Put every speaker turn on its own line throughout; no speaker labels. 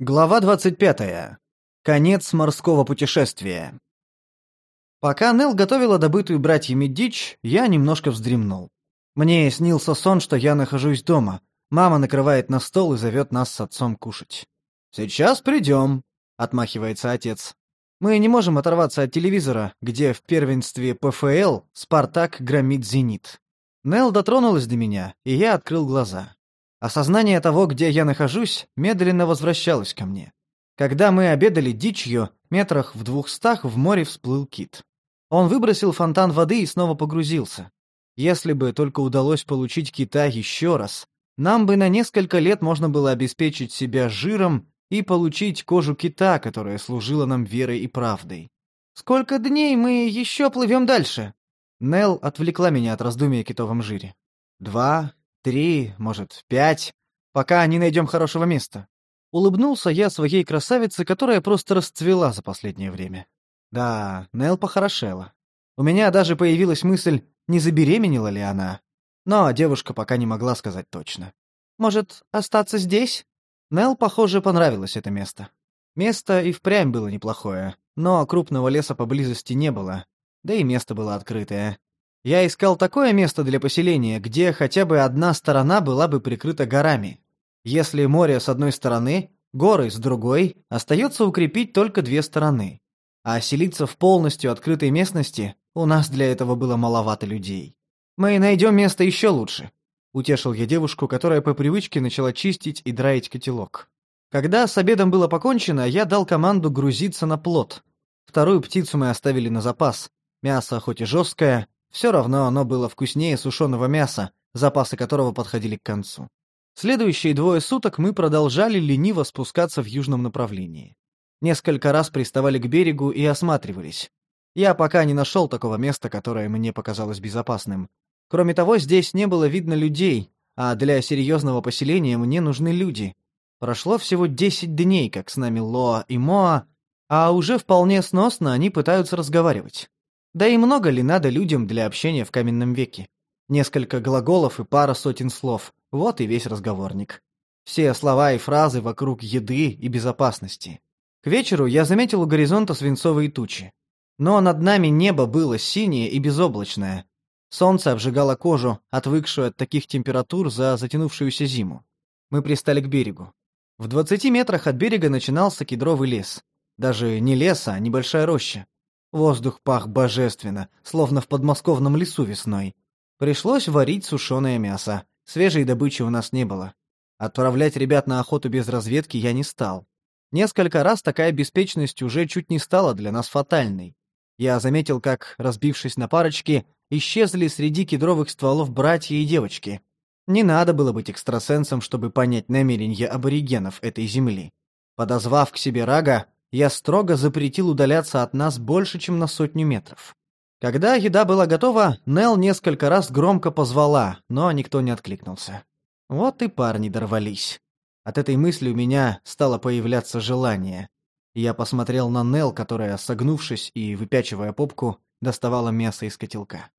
Глава 25. Конец морского путешествия. Пока Нел готовила добытую братьями дичь, я немножко вздремнул. Мне снился сон, что я нахожусь дома. Мама накрывает на стол и зовет нас с отцом кушать. «Сейчас придем», — отмахивается отец. Мы не можем оторваться от телевизора, где в первенстве ПФЛ «Спартак» громит «Зенит». Нел дотронулась до меня, и я открыл глаза. Осознание того, где я нахожусь, медленно возвращалось ко мне. Когда мы обедали дичью, метрах в двухстах в море всплыл кит. Он выбросил фонтан воды и снова погрузился. Если бы только удалось получить кита еще раз, нам бы на несколько лет можно было обеспечить себя жиром и получить кожу кита, которая служила нам верой и правдой. «Сколько дней мы еще плывем дальше?» Нел отвлекла меня от раздумий о китовом жире. «Два, Три, может, пять, пока не найдем хорошего места. Улыбнулся я своей красавице, которая просто расцвела за последнее время. Да, Нел похорошела. У меня даже появилась мысль, не забеременела ли она. Но девушка пока не могла сказать точно. Может, остаться здесь? Нел, похоже, понравилось это место. Место и впрямь было неплохое, но крупного леса поблизости не было, да и место было открытое. Я искал такое место для поселения, где хотя бы одна сторона была бы прикрыта горами. Если море с одной стороны, горы с другой, остается укрепить только две стороны. А селиться в полностью открытой местности у нас для этого было маловато людей. Мы найдем место еще лучше. Утешил я девушку, которая по привычке начала чистить и драить котелок. Когда с обедом было покончено, я дал команду грузиться на плот. Вторую птицу мы оставили на запас. Мясо хоть и жесткое, все равно оно было вкуснее сушеного мяса, запасы которого подходили к концу. Следующие двое суток мы продолжали лениво спускаться в южном направлении. Несколько раз приставали к берегу и осматривались. Я пока не нашел такого места, которое мне показалось безопасным. Кроме того, здесь не было видно людей, а для серьезного поселения мне нужны люди. Прошло всего 10 дней, как с нами Лоа и Моа, а уже вполне сносно они пытаются разговаривать. Да и много ли надо людям для общения в каменном веке? Несколько глаголов и пара сотен слов. Вот и весь разговорник. Все слова и фразы вокруг еды и безопасности. К вечеру я заметил у горизонта свинцовые тучи. Но над нами небо было синее и безоблачное. Солнце обжигало кожу, отвыкшую от таких температур за затянувшуюся зиму. Мы пристали к берегу. В двадцати метрах от берега начинался кедровый лес. Даже не лес, а небольшая роща. Воздух пах божественно, словно в подмосковном лесу весной. Пришлось варить сушеное мясо. Свежей добычи у нас не было. Отправлять ребят на охоту без разведки я не стал. Несколько раз такая беспечность уже чуть не стала для нас фатальной. Я заметил, как, разбившись на парочки, исчезли среди кедровых стволов братья и девочки. Не надо было быть экстрасенсом, чтобы понять намерения аборигенов этой земли. Подозвав к себе Рага, я строго запретил удаляться от нас больше, чем на сотню метров. Когда еда была готова, Нел несколько раз громко позвала, но никто не откликнулся. Вот и парни дорвались. От этой мысли у меня стало появляться желание. Я посмотрел на Нел, которая, согнувшись и выпячивая попку, доставала мясо из котелка.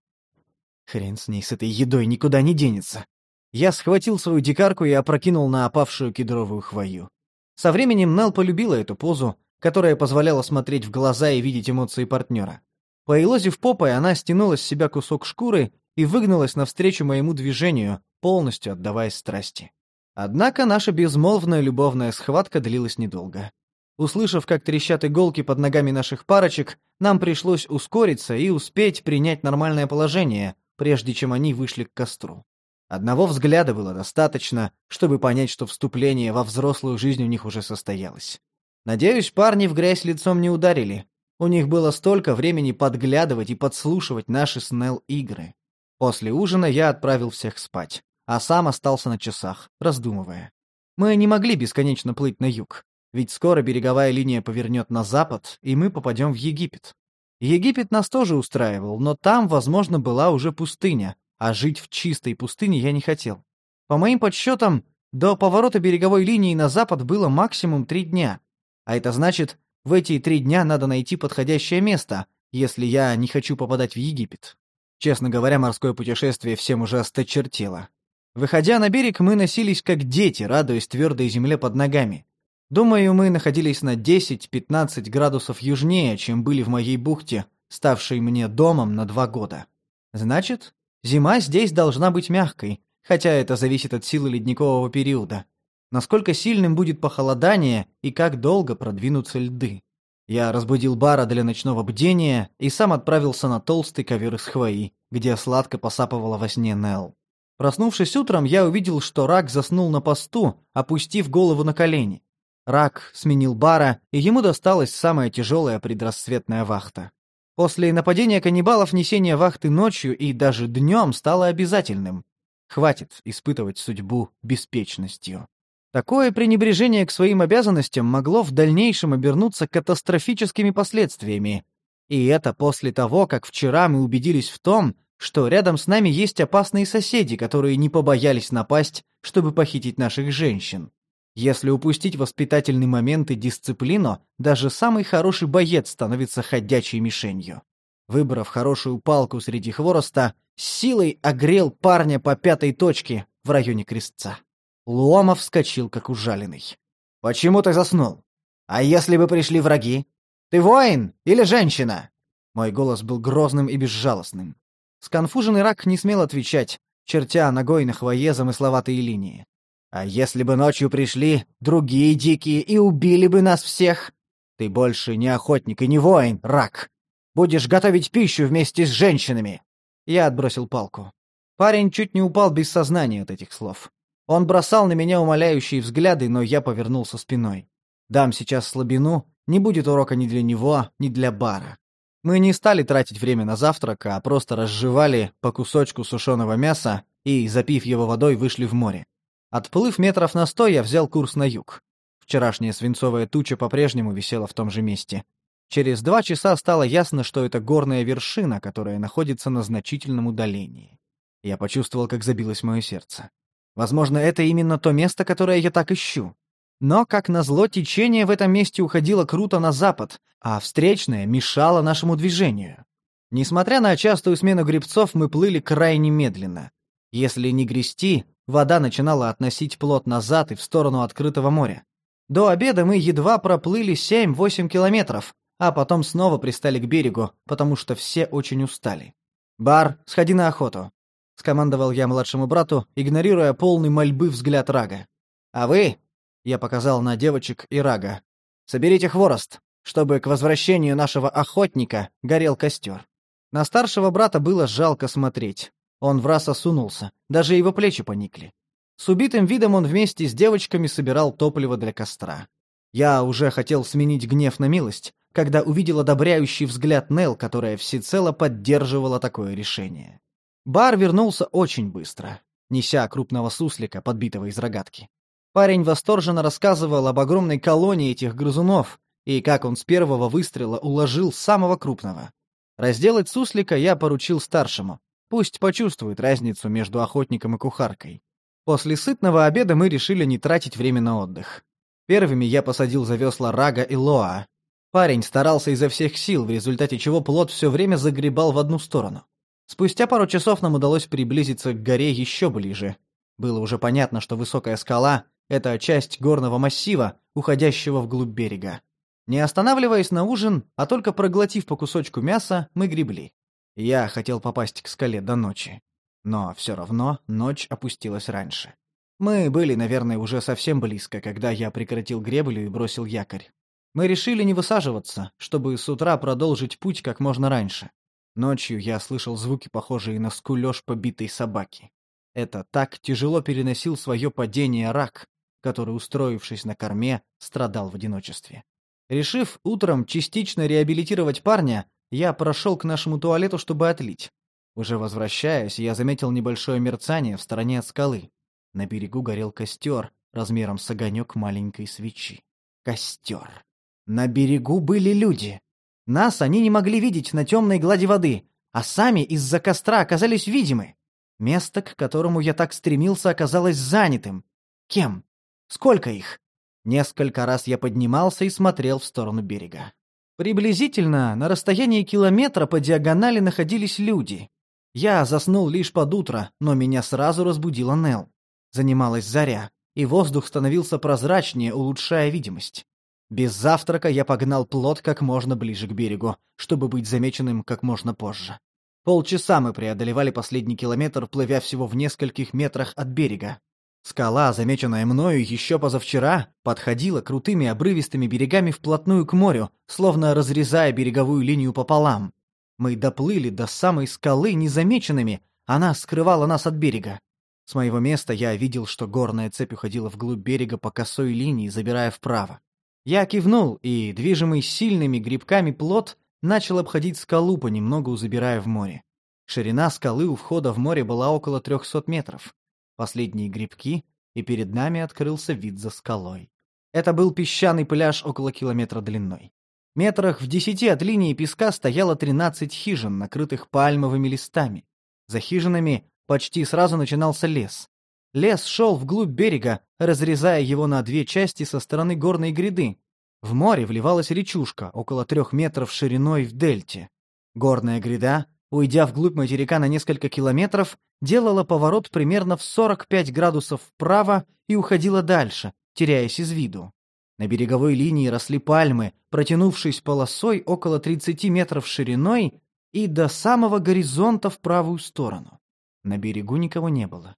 Хрен с ней, с этой едой никуда не денется. Я схватил свою дикарку и опрокинул на опавшую кедровую хвою. Со временем Нел полюбила эту позу, которая позволяла смотреть в глаза и видеть эмоции партнера. Поилозив попой, она стянула с себя кусок шкуры и выгнулась навстречу моему движению, полностью отдаваясь страсти. Однако наша безмолвная любовная схватка длилась недолго. Услышав, как трещат иголки под ногами наших парочек, нам пришлось ускориться и успеть принять нормальное положение, прежде чем они вышли к костру. Одного взгляда было достаточно, чтобы понять, что вступление во взрослую жизнь у них уже состоялось. Надеюсь, парни в грязь лицом не ударили. У них было столько времени подглядывать и подслушивать наши с игры. После ужина я отправил всех спать, а сам остался на часах, раздумывая. Мы не могли бесконечно плыть на юг, ведь скоро береговая линия повернет на запад, и мы попадем в Египет. Египет нас тоже устраивал, но там, возможно, была уже пустыня, а жить в чистой пустыне я не хотел. По моим подсчетам, до поворота береговой линии на запад было максимум три дня, а это значит, в эти три дня надо найти подходящее место, если я не хочу попадать в Египет. Честно говоря, морское путешествие всем уже осточертело. Выходя на берег, мы носились как дети, радуясь твердой земле под ногами. Думаю, мы находились на 10-15 градусов южнее, чем были в моей бухте, ставшей мне домом на два года. Значит, зима здесь должна быть мягкой, хотя это зависит от силы ледникового периода. Насколько сильным будет похолодание и как долго продвинутся льды. Я разбудил Бара для ночного бдения и сам отправился на толстый ковер из хвои, где сладко посапывала во сне Нелл. Проснувшись утром, я увидел, что рак заснул на посту, опустив голову на колени. Рак сменил Бара, и ему досталась самая тяжелая предрассветная вахта. После нападения каннибалов несение вахты ночью и даже днем стало обязательным. Хватит испытывать судьбу беспечностью. Такое пренебрежение к своим обязанностям могло в дальнейшем обернуться катастрофическими последствиями. И это после того, как вчера мы убедились в том, что рядом с нами есть опасные соседи, которые не побоялись напасть, чтобы похитить наших женщин. Если упустить воспитательный момент и дисциплину, даже самый хороший боец становится ходячей мишенью. Выбрав хорошую палку среди хвороста, силой огрел парня по пятой точке в районе крестца. Ломов вскочил, как ужаленный. «Почему ты заснул? А если бы пришли враги? Ты воин или женщина?» Мой голос был грозным и безжалостным. Сконфуженный рак не смел отвечать, чертя ногой на хвое замысловатые линии. А если бы ночью пришли другие дикие и убили бы нас всех? Ты больше не охотник и не воин, рак. Будешь готовить пищу вместе с женщинами. Я отбросил палку. Парень чуть не упал без сознания от этих слов. Он бросал на меня умоляющие взгляды, но я повернулся спиной. Дам сейчас слабину, не будет урока ни для него, ни для бара. Мы не стали тратить время на завтрак, а просто разжевали по кусочку сушеного мяса и, запив его водой, вышли в море. Отплыв метров на сто, я взял курс на юг. Вчерашняя свинцовая туча по-прежнему висела в том же месте. Через два часа стало ясно, что это горная вершина, которая находится на значительном удалении. Я почувствовал, как забилось мое сердце. Возможно, это именно то место, которое я так ищу. Но, как назло, течение в этом месте уходило круто на запад, а встречное мешало нашему движению. Несмотря на частую смену гребцов, мы плыли крайне медленно. Если не грести, Вода начинала относить плот назад и в сторону открытого моря. До обеда мы едва проплыли 7-8 километров, а потом снова пристали к берегу, потому что все очень устали. «Бар, сходи на охоту», — скомандовал я младшему брату, игнорируя полный мольбы взгляд Рага. «А вы?» — я показал на девочек и Рага. «Соберите хворост, чтобы к возвращению нашего охотника горел костер». На старшего брата было жалко смотреть. Он в раз осунулся, даже его плечи поникли. С убитым видом он вместе с девочками собирал топливо для костра. Я уже хотел сменить гнев на милость, когда увидел одобряющий взгляд Нел, которая всецело поддерживала такое решение. Бар вернулся очень быстро, неся крупного суслика, подбитого из рогатки. Парень восторженно рассказывал об огромной колонии этих грызунов и как он с первого выстрела уложил самого крупного. Разделать суслика я поручил старшему, Пусть почувствует разницу между охотником и кухаркой. После сытного обеда мы решили не тратить время на отдых. Первыми я посадил за весла Рага и Лоа. Парень старался изо всех сил, в результате чего плот все время загребал в одну сторону. Спустя пару часов нам удалось приблизиться к горе еще ближе. Было уже понятно, что высокая скала — это часть горного массива, уходящего вглубь берега. Не останавливаясь на ужин, а только проглотив по кусочку мяса, мы гребли. Я хотел попасть к скале до ночи. Но все равно ночь опустилась раньше. Мы были, наверное, уже совсем близко, когда я прекратил греблю и бросил якорь. Мы решили не высаживаться, чтобы с утра продолжить путь как можно раньше. Ночью я слышал звуки, похожие на скулёж побитой собаки. Это так тяжело переносил свое падение рак, который, устроившись на корме, страдал в одиночестве. Решив утром частично реабилитировать парня, я прошел к нашему туалету, чтобы отлить. Уже возвращаясь, я заметил небольшое мерцание в стороне от скалы. На берегу горел костер, размером с огонек маленькой свечи. Костер. На берегу были люди. Нас они не могли видеть на темной глади воды, а сами из-за костра оказались видимы. Место, к которому я так стремился, оказалось занятым. Кем? Сколько их? Несколько раз я поднимался и смотрел в сторону берега. Приблизительно на расстоянии километра по диагонали находились люди. Я заснул лишь под утро, но меня сразу разбудила Нел. Занималась заря. и воздух становился прозрачнее, улучшая видимость. Без завтрака я погнал плот как можно ближе к берегу, чтобы быть замеченным как можно позже. Полчаса мы преодолевали последний километр, плывя всего в нескольких метрах от берега. Скала, замеченная мною еще позавчера, подходила крутыми обрывистыми берегами вплотную к морю, словно разрезая береговую линию пополам. Мы доплыли до самой скалы незамеченными, она скрывала нас от берега. С моего места я видел, что горная цепь уходила вглубь берега по косой линии, забирая вправо. Я кивнул, и, движимый сильными грибками плот, начал обходить скалу, понемногу забирая в море. Ширина скалы у входа в море была около 300 метров. Последние грибки, и перед нами открылся вид за скалой. Это был песчаный пляж около километра длиной. Метрах в десяти от линии песка стояло 13 хижин, накрытых пальмовыми листами. За хижинами почти сразу начинался лес. Лес шел вглубь берега, разрезая его на две части со стороны горной гряды. В море вливалась речушка, около трех метров шириной в дельте. Горная гряда уйдя вглубь материка на несколько километров, делала поворот примерно в 45 градусов вправо и уходила дальше, теряясь из виду. На береговой линии росли пальмы, протянувшись полосой около 30 метров шириной и до самого горизонта в правую сторону. На берегу никого не было.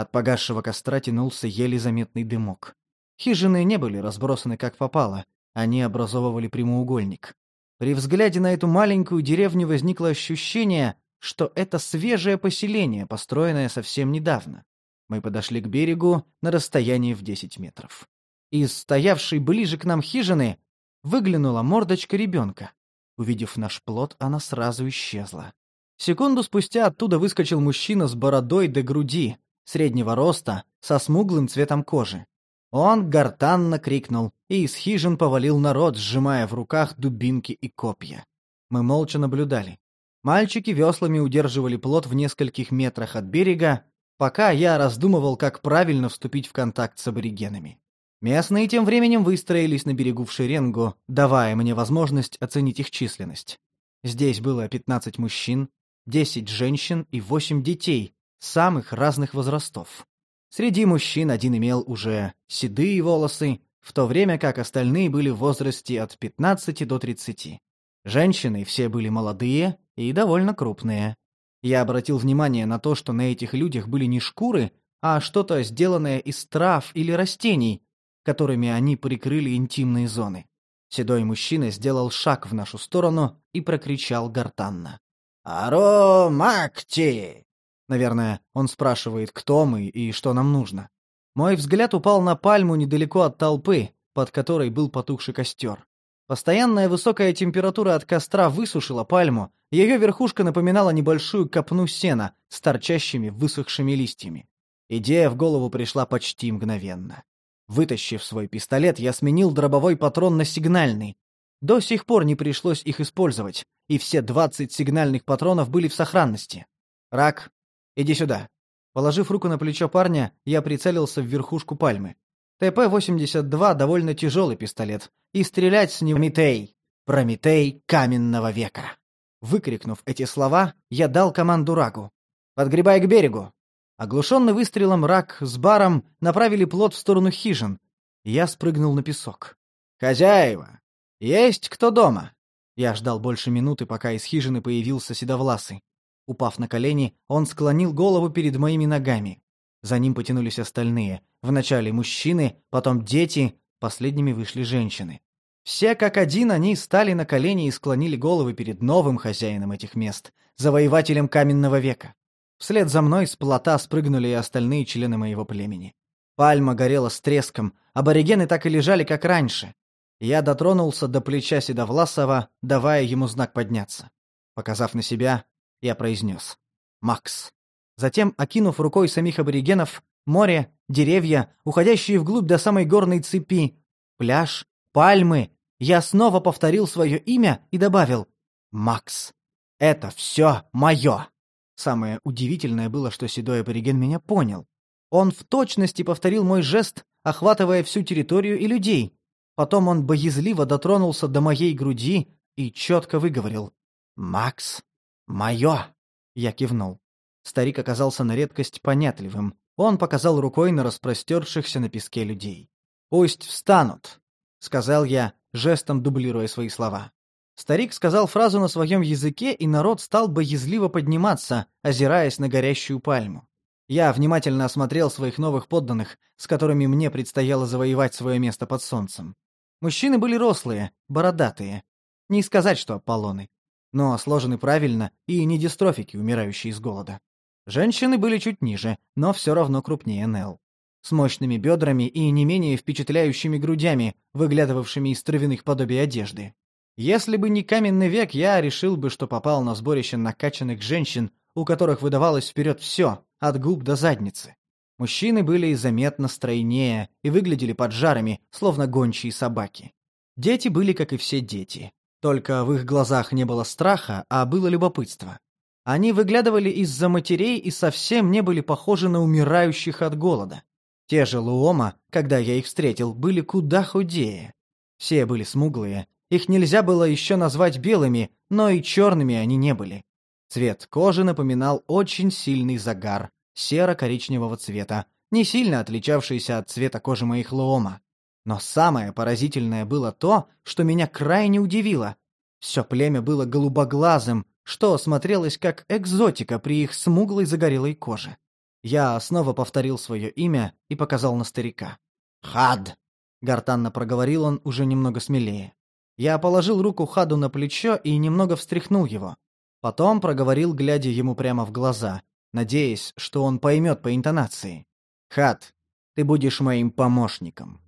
От погасшего костра тянулся еле заметный дымок. Хижины не были разбросаны как попало, они образовывали прямоугольник. При взгляде на эту маленькую деревню возникло ощущение, что это свежее поселение, построенное совсем недавно. Мы подошли к берегу на расстоянии в 10 метров. Из стоявшей ближе к нам хижины выглянула мордочка ребенка. Увидев наш плод, она сразу исчезла. Секунду спустя оттуда выскочил мужчина с бородой до груди, среднего роста, со смуглым цветом кожи. Он гортанно крикнул, и из хижин повалил народ, сжимая в руках дубинки и копья. Мы молча наблюдали. Мальчики веслами удерживали плот в нескольких метрах от берега, пока я раздумывал, как правильно вступить в контакт с аборигенами. Местные тем временем выстроились на берегу в шеренгу, давая мне возможность оценить их численность. Здесь было 15 мужчин, 10 женщин и 8 детей, самых разных возрастов. Среди мужчин один имел уже седые волосы, в то время как остальные были в возрасте от 15 до 30. Женщины все были молодые и довольно крупные. Я обратил внимание на то, что на этих людях были не шкуры, а что-то сделанное из трав или растений, которыми они прикрыли интимные зоны. Седой мужчина сделал шаг в нашу сторону и прокричал гортанно. «Аро, Макти! Наверное, он спрашивает, кто мы и что нам нужно. Мой взгляд упал на пальму недалеко от толпы, под которой был потухший костер. Постоянная высокая температура от костра высушила пальму, ее верхушка напоминала небольшую копну сена с торчащими высохшими листьями. Идея в голову пришла почти мгновенно. Вытащив свой пистолет, я сменил дробовой патрон на сигнальный. До сих пор не пришлось их использовать, и все 20 сигнальных патронов были в сохранности. Рак, Иди сюда». Положив руку на плечо парня, я прицелился в верхушку пальмы. ТП-82 довольно тяжелый пистолет, и стрелять с него Прометей, Прометей каменного века. Выкрикнув эти слова, я дал команду Рагу. «Подгребай к берегу!» Оглушенный выстрелом Рак с баром направили плот в сторону хижин. Я спрыгнул на песок. «Хозяева! Есть кто дома?» Я ждал больше минуты, пока из хижины появился Седовласый. Упав на колени, он склонил голову перед моими ногами. За ним потянулись остальные. Вначале мужчины, потом дети, последними вышли женщины. Все как один они стали на колени и склонили головы перед новым хозяином этих мест, завоевателем каменного века. Вслед за мной с плота спрыгнули и остальные члены моего племени. Пальма горела с треском, аборигены так и лежали, как раньше. Я дотронулся до плеча Седовласова, давая ему знак подняться. Показав на себя, я произнес. «Макс». Затем, окинув рукой самих аборигенов, море, деревья, уходящие вглубь до самой горной цепи, пляж, пальмы, я снова повторил свое имя и добавил «Макс». «Это все мое!» Самое удивительное было, что седой абориген меня понял. Он в точности повторил мой жест, охватывая всю территорию и людей. Потом он боязливо дотронулся до моей груди и четко выговорил «Макс». «Мое!» — я кивнул. Старик оказался на редкость понятливым, Он показал рукой на распростершихся на песке людей. «Пусть встанут», — сказал я, жестом дублируя свои слова. Старик сказал фразу на своем языке, и народ стал боязливо подниматься, озираясь на горящую пальму. Я внимательно осмотрел своих новых подданных, с которыми мне предстояло завоевать свое место под солнцем. Мужчины были рослые, бородатые. Не сказать, что Аполлоны. Но сложены правильно и не дистрофики, умирающие с голода. Женщины были чуть ниже, но все равно крупнее Нел. С мощными бедрами и не менее впечатляющими грудями, выглядывавшими из травяных подобий одежды. Если бы не каменный век, я решил бы, что попал на сборище накачанных женщин, у которых выдавалось вперед все, от губ до задницы. Мужчины были заметно стройнее и выглядели поджарами, словно гончие собаки. Дети были, как и все дети. Только в их глазах не было страха, а было любопытство. Они выглядывали из-за матерей и совсем не были похожи на умирающих от голода. Те же Луома, когда я их встретил, были куда худее. Все были смуглые, их нельзя было еще назвать белыми, но и черными они не были. Цвет кожи напоминал очень сильный загар, серо-коричневого цвета, не сильно отличавшийся от цвета кожи моих Луома. Но самое поразительное было то, что меня крайне удивило. Все племя было голубоглазым, что смотрелось как экзотика при их смуглой загорелой коже. Я снова повторил свое имя и показал на старика. «Хад!» — гортанно проговорил он уже немного смелее. Я положил руку Хаду на плечо и немного встряхнул его. Потом проговорил, глядя ему прямо в глаза, надеясь, что он поймет по интонации. «Хад, ты будешь моим помощником.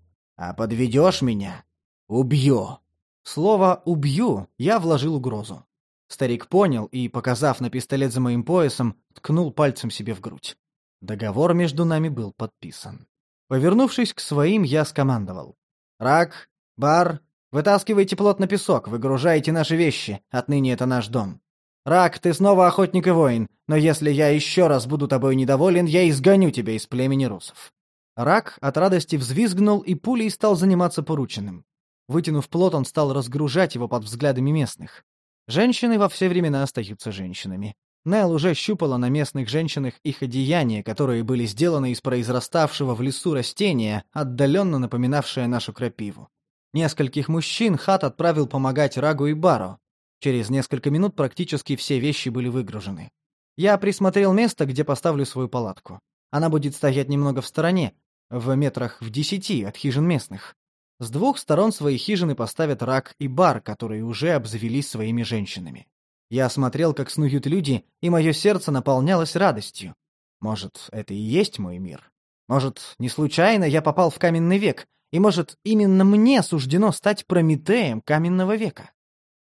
А подведешь меня — убью». Слово «убью» я вложил угрозу. Старик понял и, показав на пистолет за моим поясом, ткнул пальцем себе в грудь. Договор между нами был подписан. Повернувшись к своим, я скомандовал. «Рак, бар, вытаскивайте плот на песок, выгружайте наши вещи, отныне это наш дом. Рак, ты снова охотник и воин, но если я еще раз буду тобой недоволен, я изгоню тебя из племени русов». Рак от радости взвизгнул и пулей стал заниматься порученным. Вытянув плот, он стал разгружать его под взглядами местных. Женщины во все времена остаются женщинами. Нел уже щупала на местных женщинах их одеяния, которые были сделаны из произраставшего в лесу растения, отдаленно напоминавшее нашу крапиву. Нескольких мужчин Хат отправил помогать Рагу и Бару. Через несколько минут практически все вещи были выгружены. Я присмотрел место, где поставлю свою палатку. Она будет стоять немного в стороне, в метрах в десяти от хижин местных. С двух сторон свои хижины поставят Рак и Бар, которые уже обзавелись своими женщинами. Я смотрел, как снуют люди, и мое сердце наполнялось радостью. Может, это и есть мой мир? Может, не случайно я попал в каменный век, и может, именно мне суждено стать Прометеем каменного века?